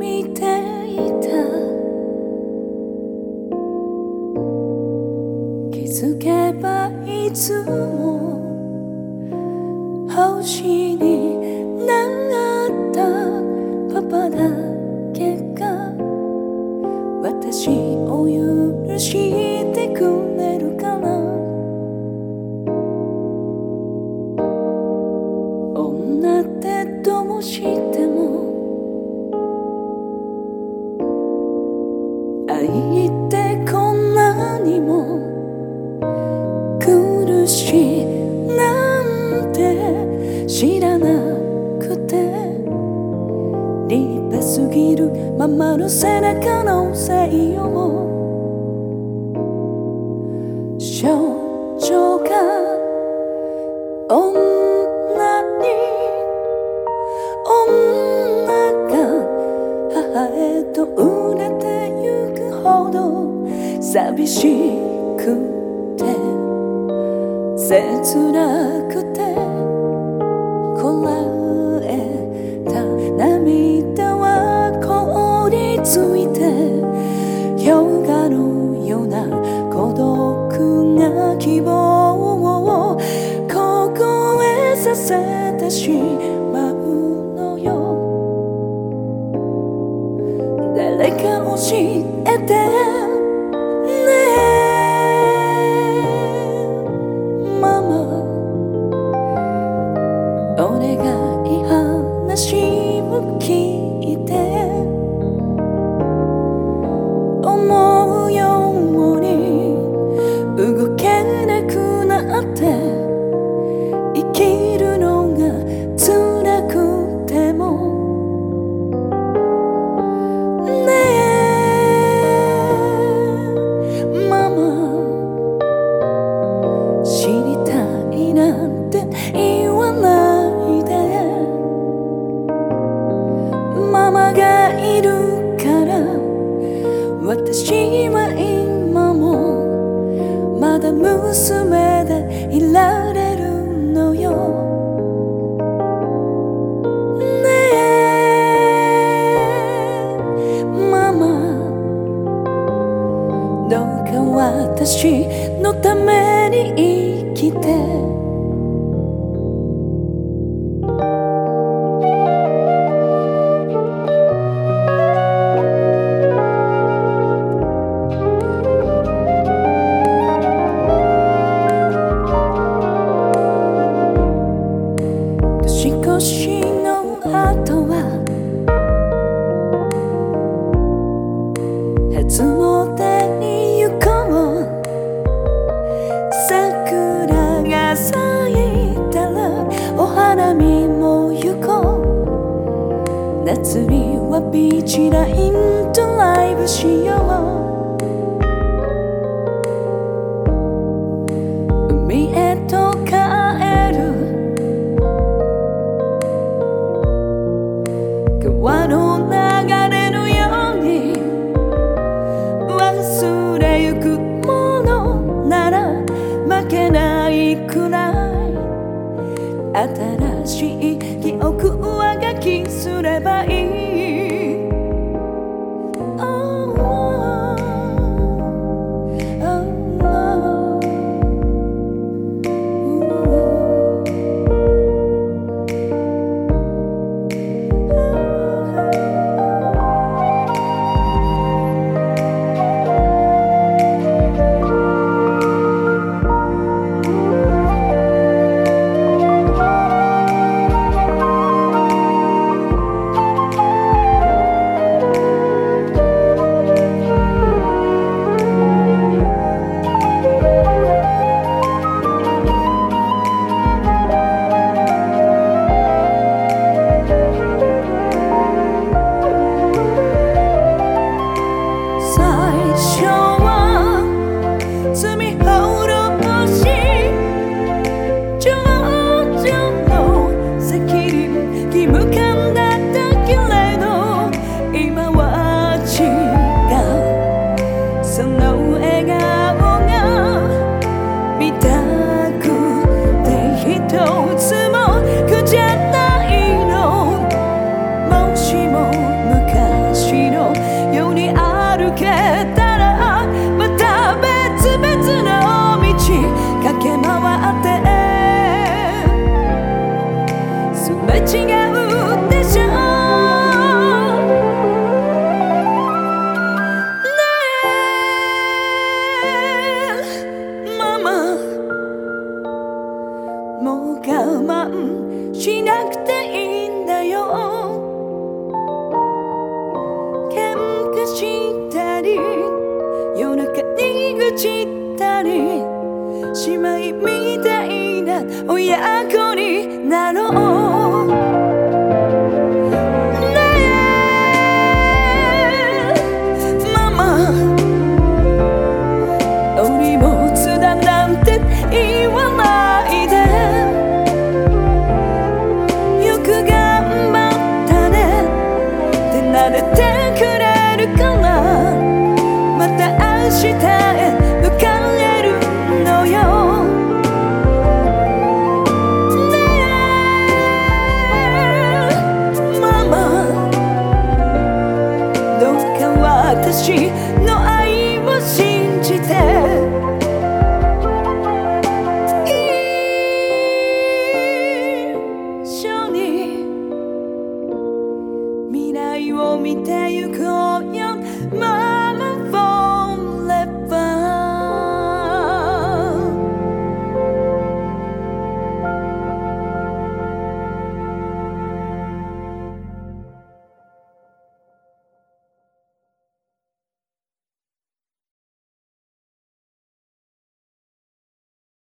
見ていた。気づけばいつも星になったパパだけが私を許してくれるから女ってもしれすぎるままの背中のせいよ少女が女に女が母へと売れてゆくほど寂しくて切なくて去私は今もまだ娘でいられるのよ。ねえママ。どうか私のために生きて。夏にはビーチラインドライブしよう海へと帰る川の流れのように忘れゆくものなら負けないくらい新しい記憶きすればいい quieta. り夜中に愚痴ったり姉妹みたいな親子になろう。